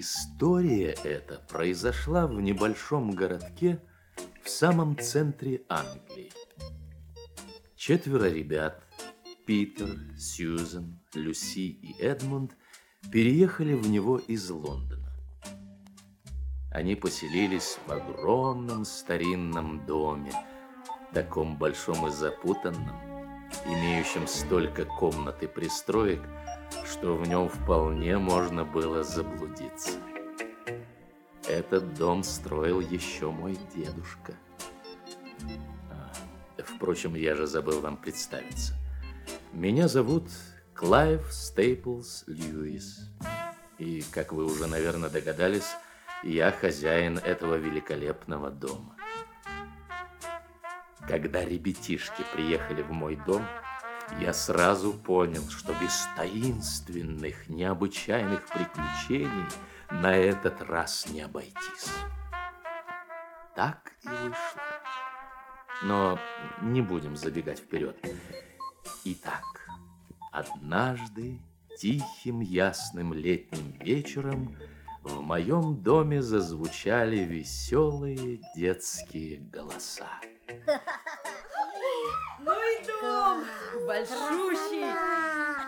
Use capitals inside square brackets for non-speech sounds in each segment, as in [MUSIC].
История эта произошла в небольшом городке в самом центре Англии. Четверо ребят, Питер, Сьюзен, Люси и Эдмунд, переехали в него из Лондона. Они поселились в огромном старинном доме, таком большом и запутанном, имеющем столько комнат и пристроек, что в нем вполне можно было заблудиться. Этот дом строил еще мой дедушка. А, впрочем, я же забыл вам представиться. Меня зовут Клайв Стейплс Льюис. И, как вы уже, наверное, догадались, я хозяин этого великолепного дома. Когда ребятишки приехали в мой дом, я сразу понял, что без таинственных, необычайных приключений на этот раз не обойтись. Так и вышло. Но не будем забегать вперед. Итак, однажды тихим ясным летним вечером в моем доме зазвучали веселые детские голоса. Ну и дом большущий.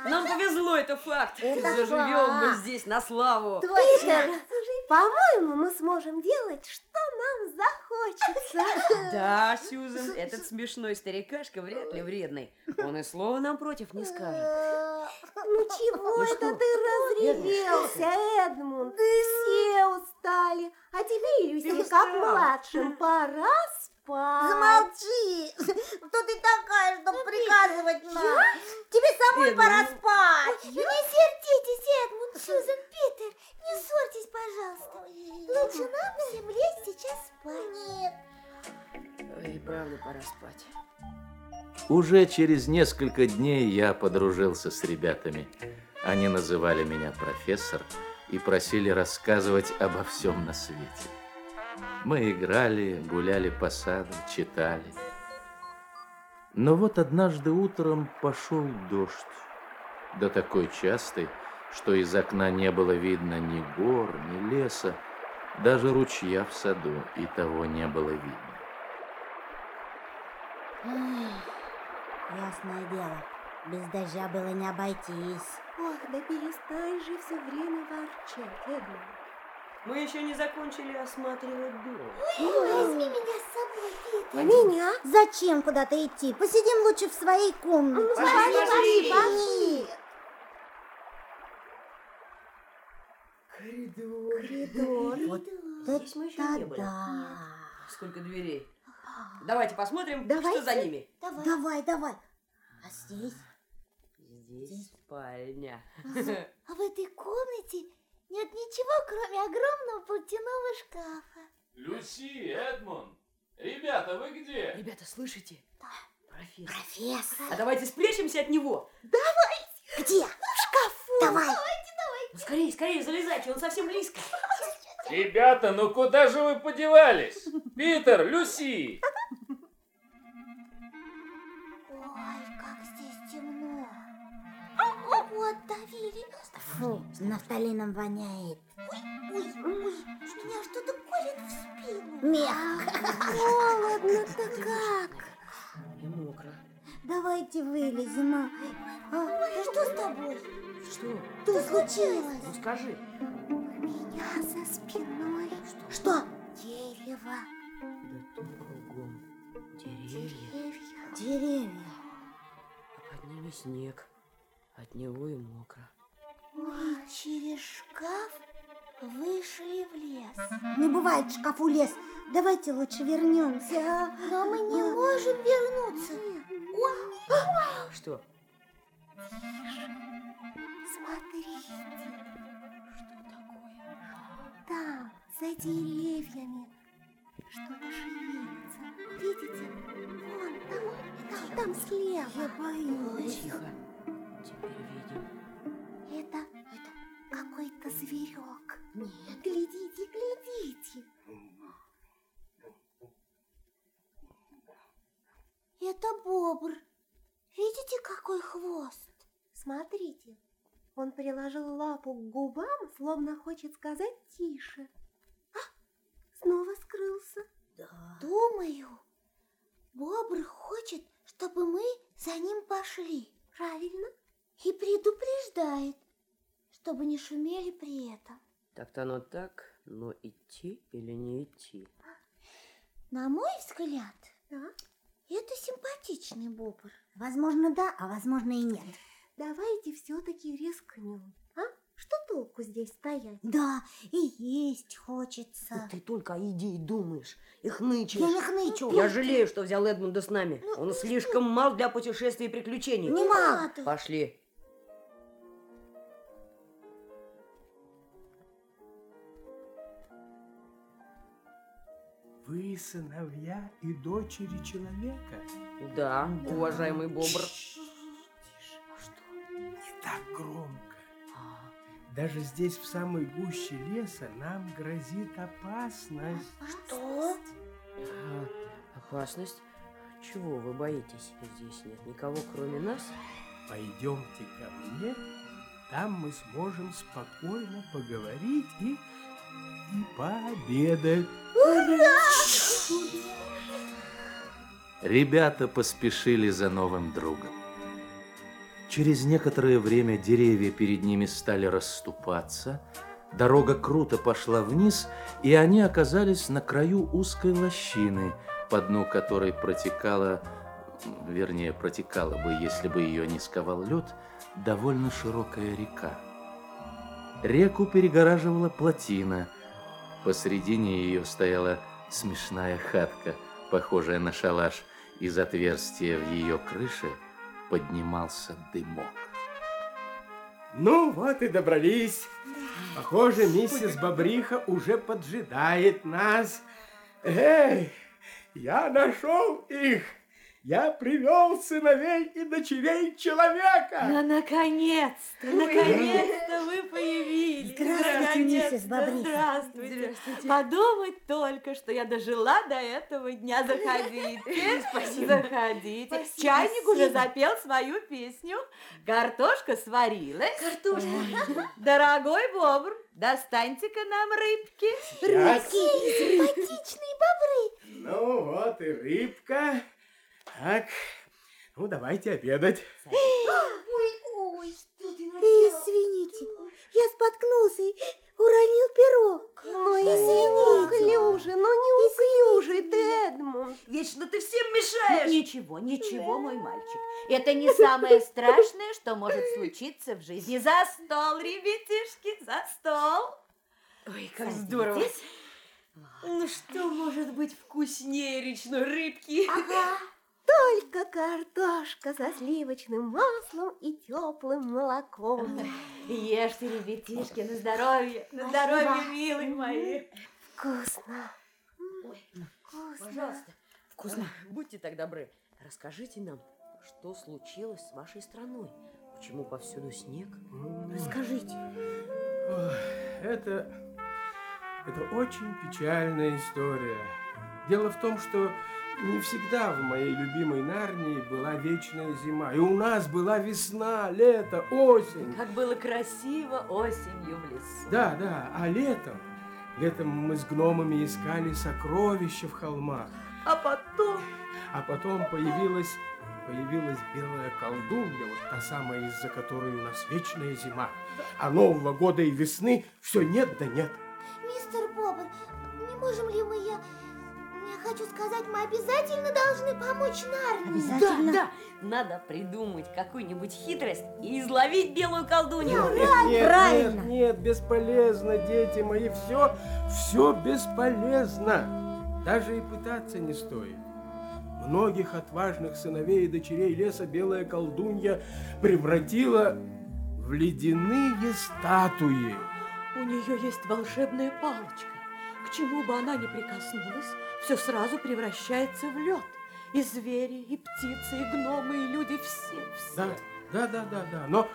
Нам повезло, это факт. Это Заживем мы факт. здесь на славу. Точно. По-моему, мы сможем делать, что нам захочется. Да, Сьюзен, этот смешной старикашка вряд ли вредный. Он и слова нам против не скажет. Ну чего Ну это ты разревелся, Эдмунд? Все устали. А тебе, Люси, как младшим, пора спать. Замолчи! [LAUGHS] Кто ты такая, чтобы приказывать нам? Тебе самой Эдмунд. пора спать! Не сердитесь, Эдмунд, [LAUGHS] Сьюзен, Питер, не ссорьтесь, пожалуйста. Лучше нам всем лечь сейчас спать. Нет, Ой, правда, пора спать. Уже через несколько дней я подружился с ребятами. Они называли меня профессор и просили рассказывать обо всем на свете. Мы играли, гуляли по саду, читали. Но вот однажды утром пошел дождь. Да такой частый, что из окна не было видно ни гор, ни леса, даже ручья в саду и того не было видно. Ясное дело, без дождя было не обойтись. Ох, да перестань же все время ворчать, Эдмунд. Мы еще не закончили осматривать дом. Возьми меня с собой, Питер. Меня? Зачем куда-то идти? Посидим лучше в своей комнате. Пошли, пошли. пошли. Коридор. Коридор. Вот Здесь мы еще не были. Сколько дверей. Давайте посмотрим, Давайте. что за ними. Давай. Давай, давай. А здесь? Здесь спальня. А в этой комнате нет ничего, кроме огромного платяного шкафа. Люси, Эдмунд, ребята, вы где? Ребята, слышите? Профессор. Профессор. А давайте спрячемся от него. Где? В шкафу. Давай. Ну, скорее, скорее, залезайте, он совсем близко. Ребята, ну куда же вы подевались? Питер, Люси! Ой, как здесь темно. Вот давили. Фу, нафталином воняет. Ой, ой, меня что-то колет в спину. Мех. Холодно-то как. И мокро. Давайте вылезем. а. А, Да что с тобой? Что? Что случилось? Ну скажи. У меня за спиной Что? дерево. Да тут кругом деревья, Деревья. Деревья. а под ними снег. От него и мокро. Мы через шкаф вышли в лес. Не бывает в шкафу лес. Давайте лучше вернемся. а? Но мы не можем вернуться. Ой, Что? смотрите. Там, за деревьями, что-то шевелится. Видите? Вон там, там, там слева. Я боюсь. Тихо. Теперь видим. Это, это какой-то зверек. Нет. Глядите, глядите. Это бобр. Видите, какой хвост? Смотрите, Он приложил лапу к губам, словно хочет сказать тише. А, снова скрылся. Думаю, Бобр хочет, чтобы мы за ним пошли. Правильно. И предупреждает, чтобы не шумели при этом. Так-то оно так, но идти или не идти? На мой взгляд, Да? это симпатичный Бобр. Возможно, да, а возможно и нет. Давайте все-таки рискнем. А? Что толку здесь стоять? Да, и есть хочется. Ты только о идее думаешь и хнычешь. Я не хнычу. Я жалею, что взял Эдмунда с нами. Он слишком мал для путешествий и приключений. Не надо. Пошли. Вы сыновья и дочери человека? Да, уважаемый бобр. Тише. Не так громко. Даже здесь, в самой гуще леса, нам грозит опасность. Что? А, опасность? Чего вы боитесь? Здесь нет никого, кроме нас. Пойдемте ко мне, там мы сможем спокойно поговорить и, и пообедать. Ребята поспешили за новым другом. Через некоторое время деревья перед ними стали расступаться, дорога круто пошла вниз, и они оказались на краю узкой лощины, по дну которой протекала, вернее, протекала бы, если бы ее не сковал лед, довольно широкая река. Реку перегораживала плотина. Посредине ее стояла смешная хатка, похожая на шалаш. Из отверстия в ее крыше поднимался дымок. Ну вот и добрались. Похоже, миссис Бобриха уже поджидает нас. Эй, я нашел их. Я привел сыновей и дочерей человека. Ну, наконец-то, наконец-то вы появились. Здравствуйте, миссис Наконец-то, Бобриха. Здравствуйте. Подумать только, что я дожила до этого дня. Заходите, [LAUGHS] заходите. Чайник уже запел свою песню. Картошка сварилась. Картошка. Дорогой бобр, достаньте-ка нам рыбки. Сейчас. Какие симпатичные бобры. Ну вот и рыбка. Так, ну давайте обедать. Ой, извините, я споткнулся и уронил пирог. Ну, извини, неуклюже, ну неуклюжий ты, Эдмунд. Вечно ты всем мешаешь. Ничего, ничего, мой мальчик. Это не [LAUGHS] самое страшное, что может случиться в жизни. За стол, ребятишки, за стол. Ой, как здорово. Садитесь. Ну что может быть вкуснее речной рыбки? Только картошка со сливочным маслом и теплым молоком. Ешьте, ребятишки, на здоровье, на Спасибо. здоровье, милые мои. Вкусно. Вкусно. Пожалуйста. Вкусно. Будьте так добры. Расскажите нам, что случилось с вашей страной? Почему повсюду снег? Расскажите. Ой, Это, это очень печальная история. Дело в том, что не всегда в моей любимой Нарнии была вечная зима. И у нас была весна, лето, осень. Как было красиво осенью в лесу. Да, да, а летом, летом мы с гномами искали сокровища в холмах. А потом А потом появилась, появилась белая колдунья, вот та самая, из-за которой у нас вечная зима. А Нового года и весны все нет да нет. Мистер Бобр, не можем ли мы, я... Я хочу сказать, мы обязательно должны помочь Нарнии. Да, да, надо придумать какую-нибудь хитрость и изловить белую колдунью. Нет, нет, правильно. нет, нет, бесполезно, дети мои, все, все бесполезно. Даже и пытаться не стоит. Многих отважных сыновей и дочерей леса белая колдунья превратила в ледяные статуи. У нее есть волшебная палочка. К чему бы она ни прикоснулась, все сразу превращается в лед. И звери, и птицы, и гномы, и люди все, все. Да, да, да, да, да. Но,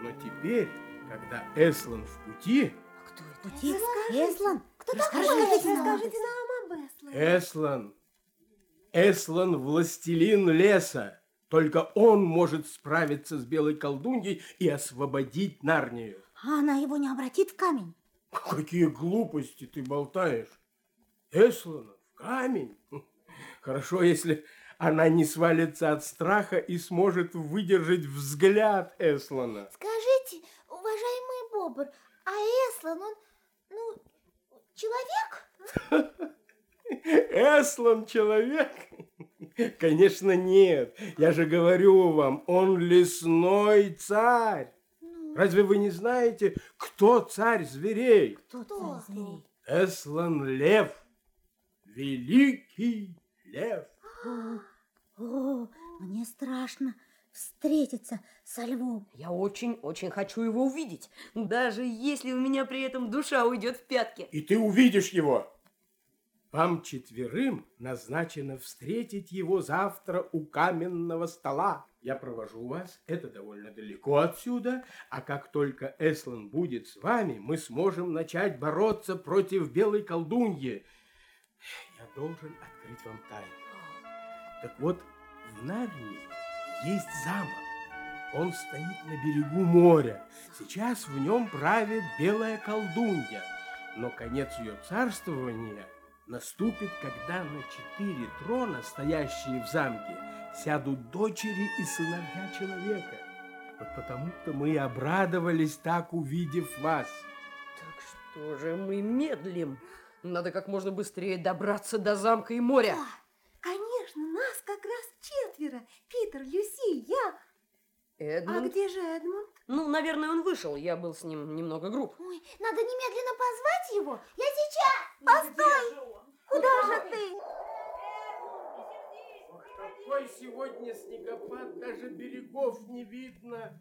но теперь, когда Эслан в пути, Кто это? Пути? Эслан? Кто такой? Расскажите, Эслан? расскажите нам об Эслане. Эслан, Эслан властелин леса. Только он может справиться с белой колдуньей и освободить Нарнию. А она его не обратит в камень? Какие глупости ты болтаешь. Эслана камень? [LAUGHS] Хорошо, если она не свалится от страха и сможет выдержать взгляд Эслана. Скажите, уважаемый Бобр, а Эслан, он, ну, человек? [LAUGHS] Эслан человек? [LAUGHS] Конечно, нет. Я же говорю вам, он лесной царь. Разве вы не знаете, кто царь зверей? Кто царь зверей? Эслан лев. Великий лев. О, мне страшно встретиться со львом. Я очень-очень хочу его увидеть, даже если у меня при этом душа уйдет в пятки. И ты увидишь его. Вам четверым назначено встретить его завтра у каменного стола. Я провожу вас, это довольно далеко отсюда, а как только Эслан будет с вами, мы сможем начать бороться против белой колдуньи. Я должен открыть вам тайну. Так вот, в Нарнии есть замок. Он стоит на берегу моря. Сейчас в нем правит белая колдунья. Но конец ее царствования наступит, когда на четыре трона, стоящие в замке, сядут дочери и сыновья человека. Вот потому-то мы и обрадовались так, увидев вас. Так что же мы медлим? Надо как можно быстрее добраться до замка и моря. Конечно, нас как раз четверо. Питер, Люси, я. А Эдмунд? где же Эдмунд? Ну, наверное, он вышел. Я был с ним немного груб. Ой, надо немедленно позвать его. Я сейчас. Постой! Куда же ты? Какой сегодня снегопад, даже берегов не видно.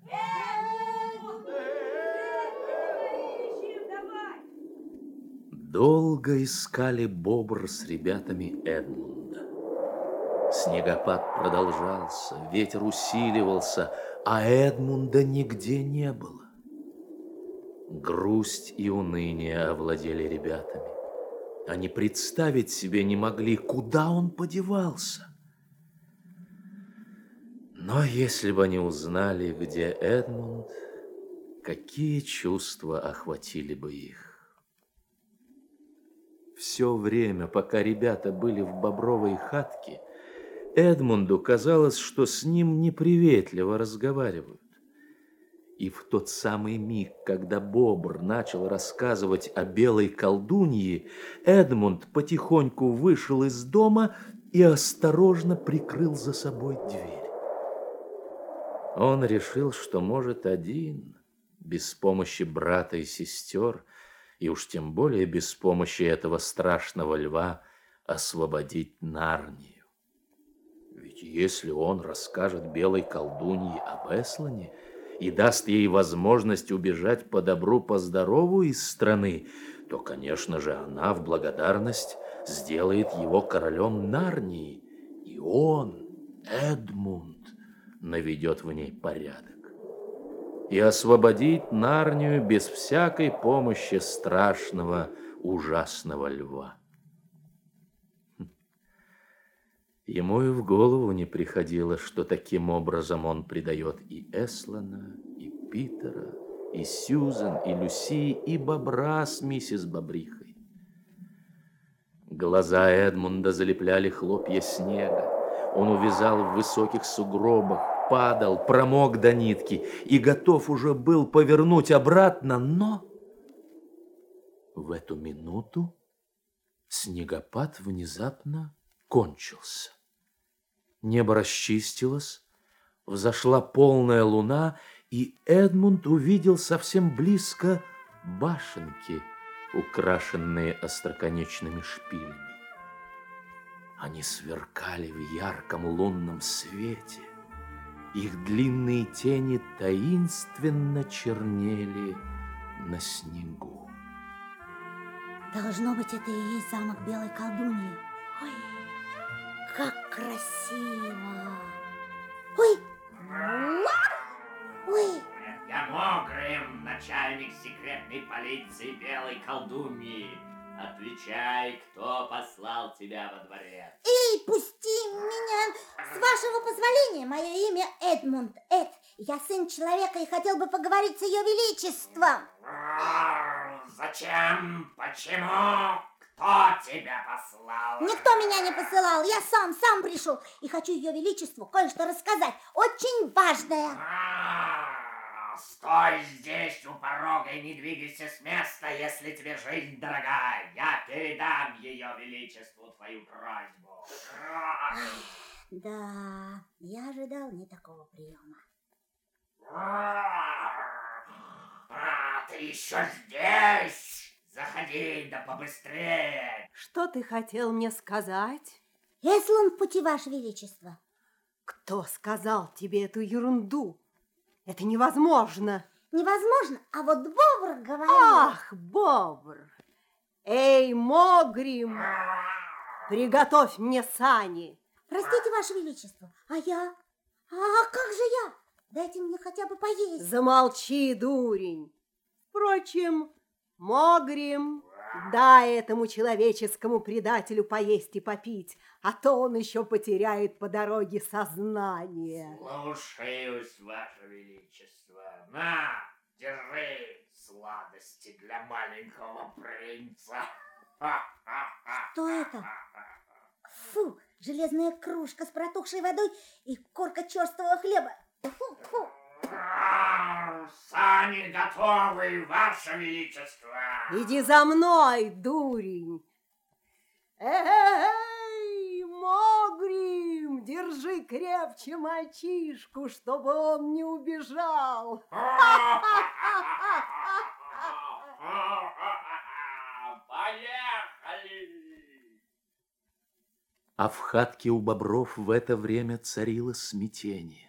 Долго искали Бобр с ребятами Эдмунда. Снегопад продолжался, ветер усиливался, а Эдмунда нигде не было. Грусть и уныние овладели ребятами. Они представить себе не могли, куда он подевался. Но если бы они узнали, где Эдмунд, какие чувства охватили бы их? Все время, пока ребята были в бобровой хатке, Эдмунду казалось, что с ним неприветливо разговаривают. И в тот самый миг, когда Бобр начал рассказывать о белой колдуньи, Эдмунд потихоньку вышел из дома и осторожно прикрыл за собой дверь. Он решил, что может один, без помощи брата и сестер, и уж тем более без помощи этого страшного льва, освободить Нарнию. Ведь если он расскажет белой колдуньи об Эслане и даст ей возможность убежать по добру, по здорову из страны, то, конечно же, она в благодарность сделает его королем Нарнии, и он, Эдмунд, наведет в ней порядок и освободит Нарнию без всякой помощи страшного, ужасного льва. Хм. Ему и в голову не приходило, что таким образом он предает и Эслана, и Питера, и Сьюзен, и Люси, и Бобра с миссис Бобрихой. Глаза Эдмунда залепляли хлопья снега. Он увязал в высоких сугробах, падал, промок до нитки и готов уже был повернуть обратно, но в эту минуту снегопад внезапно кончился. Небо расчистилось, взошла полная луна, и Эдмунд увидел совсем близко башенки, украшенные остроконечными шпилями. Они сверкали в ярком лунном свете. Их длинные тени таинственно чернели на снегу. Должно быть, это и есть замок белой колдуньи. Ой, как красиво! Ой! Ой! Я Могрым, начальник секретной полиции белой колдуньи. Отвечай, кто послал тебя во дворец. Эй, пусти Меня, с вашего позволения, мое имя Эдмунд Эд. Я сын человека и хотел бы поговорить с ее величеством. Зачем? Почему? Кто тебя послал? Никто меня не посылал, я сам, сам пришел. И хочу ее величеству кое-что рассказать, очень важное. Стой здесь у порога и не двигайся с места, если тебе жизнь дорога. Я передам ее величеству твою просьбу. Да, я ожидал не такого приема. А, ты еще здесь? Заходи, да побыстрее. Что ты хотел мне сказать? Эслан в пути, ваше величество. Кто сказал тебе эту ерунду? Это невозможно. Невозможно, а вот Бобр говорил... Ах, Бобр! Эй, Могрим, приготовь мне сани. Простите, ваше величество, а я? А как же я? Дайте мне хотя бы поесть. Замолчи, дурень. Впрочем, Могрим, дай этому человеческому предателю поесть и попить, а то он еще потеряет по дороге сознание. Слушаюсь, ваше величество. На, держи сладости для маленького принца. Что это? Фу, железная кружка с протухшей водой и корка черствого хлеба. Фу, фу. Сани готовы, ваше величество. Иди за мной, дурень. Эй, Могрим, держи крепче мальчишку, чтобы он не убежал. Поехали! А в хатке у бобров в это время царило смятение.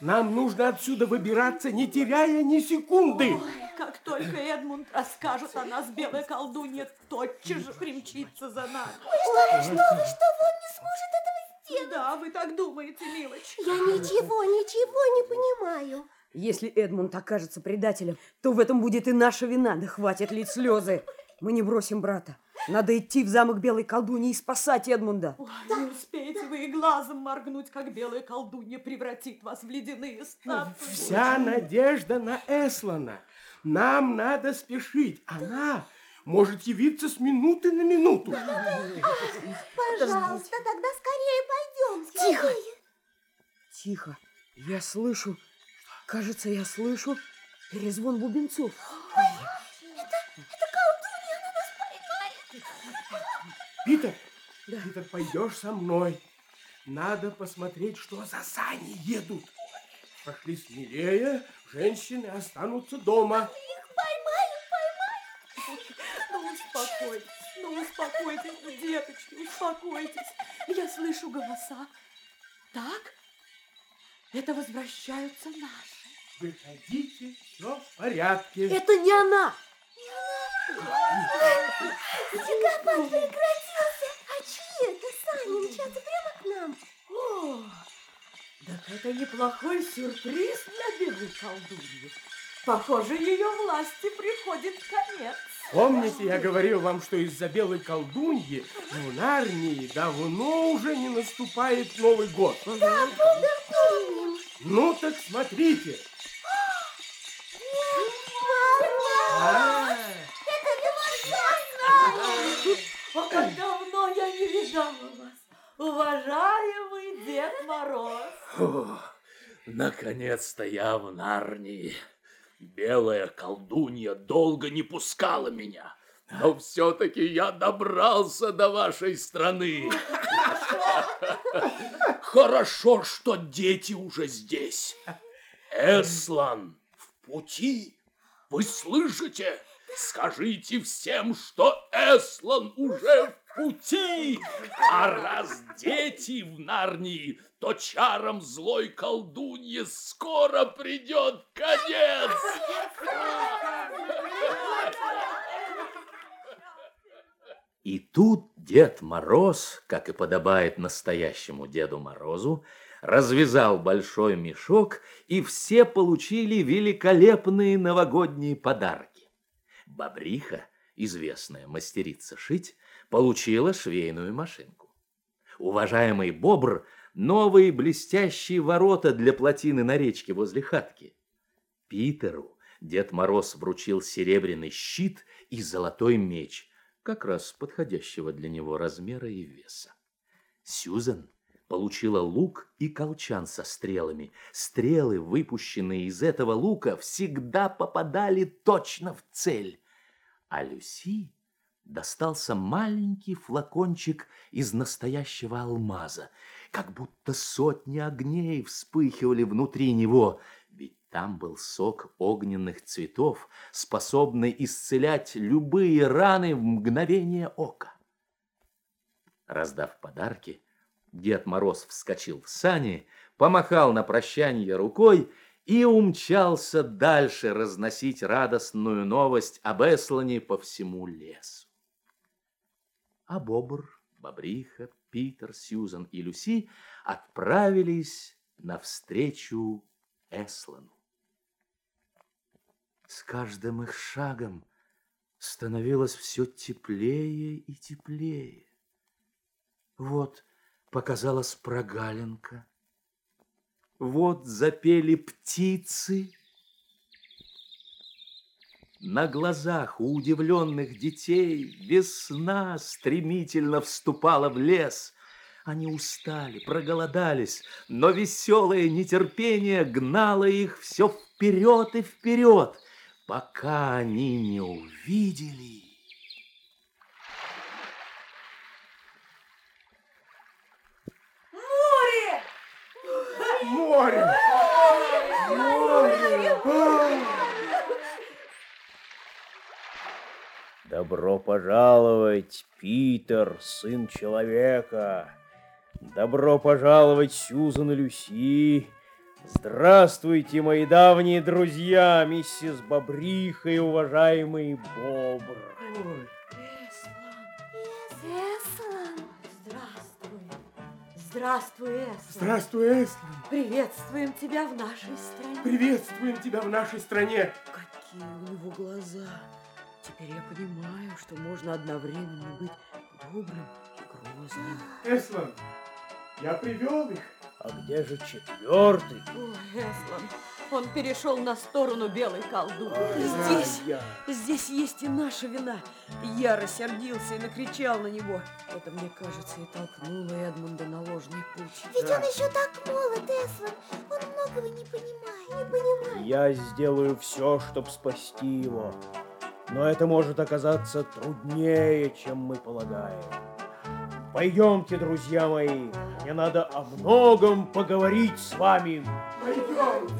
Нам нужно отсюда выбираться, не теряя ни секунды. Как только Эдмунд расскажет о нас, белая колдунья тотчас же примчится за нами. Ой, что вы, что вы, что вы, он не сможет этого сделать. Да, вы так думаете, милочка. Я ничего, ничего не понимаю. Если Эдмунд окажется предателем, то в этом будет и наша вина. Да хватит лить слезы. Мы не бросим брата. Надо идти в замок белой колдуньи и спасать Эдмунда. Ой, не успеете вы и глазом моргнуть, как белая колдунья превратит вас в ледяные статуи. Вся надежда на Эслана. Нам надо спешить. Она может явиться с минуты на минуту. Пожалуйста, тогда скорее пойдем. Тихо. скорее. Тихо. Я слышу, кажется, я слышу перезвон бубенцов. Питер, Питер, пойдешь со мной. Надо посмотреть, что за сани едут. Пошли смелее, женщины останутся дома. Ну, успокойтесь, ну, успокойтесь, деточки, успокойтесь. Я слышу голоса. Так, это возвращаются наши. Выходите, все в порядке. Это не она. Снегопад прекратился. А чьи сани мчатся прямо к нам? О, так это неплохой сюрприз для белой колдуньи. Похоже, ее власти приходит конец. Помните, я говорил вам, что из-за белой колдуньи в Нарнии давно уже не наступает Новый год? Да, помним. Ну так смотрите. Уважаемый Дед Мороз. Наконец-то я в Нарнии. Белая колдунья долго не пускала меня. Но все-таки я добрался до вашей страны. Хорошо, что дети уже здесь. Эслан в пути. Вы слышите? Скажите всем, что Эслан уже в пути. А раз дети в Нарнии, то чарам злой колдуньи скоро придет конец. И тут Дед Мороз, как и подобает настоящему Деду Морозу, развязал большой мешок, и все получили великолепные новогодние подарки. Бобриха, известная мастерица шить, получила швейную машинку. уважаемый бобр новые блестящие ворота для плотины на речке возле хатки. Питеру Дед Мороз вручил серебряный щит и золотой меч, как раз подходящего для него размера и веса. Сьюзен получила лук и колчан со стрелами. Стрелы, выпущенные из этого лука, всегда попадали точно в цель. А Люси достался маленький флакончик из настоящего алмаза, как будто сотни огней вспыхивали внутри него, ведь там был сок огненных цветов, способный исцелять любые раны в мгновение ока. Раздав подарки, Дед Мороз вскочил в сани, помахал на прощание рукой и умчался дальше разносить радостную новость об Эслане по всему лесу. А Бобр, Бобриха, Питер, Сьюзан и Люси отправились навстречу Эслану. С каждым их шагом становилось все теплее и теплее. Вот показалась прогалинка. Вот запели птицы. На глазах у удивленных детей весна стремительно вступала в лес. Они устали, проголодались, но веселое нетерпение гнало их все вперед и вперед, пока они не увидели Добро пожаловать, Питер, сын человека. Добро пожаловать, Сьюзан и Люси. Здравствуйте, мои давние друзья, миссис Бобриха и уважаемый Бобр. Ой, Здравствуй, Эслан. Здравствуй, Эслан. Приветствуем тебя в нашей стране. Приветствуем тебя в нашей стране. какие у него глаза. Теперь я понимаю, что можно одновременно быть добрым и грозным. Эслан, я привел их. А где же четвертый? Ой, Эслан, он перешел на сторону белой колдуньи. Здесь, я. здесь есть и наша вина. Я рассердился и накричал на него. Это, мне кажется, и толкнуло Эдмунда на ложный путь. Ведь он еще так молод, Эслан. Он многого не понимает. Не понимает. Я сделаю все, чтобы спасти его. Но это может оказаться труднее, чем мы полагаем. Пойдемте, друзья мои, мне надо о многом поговорить с вами. Пойдемте.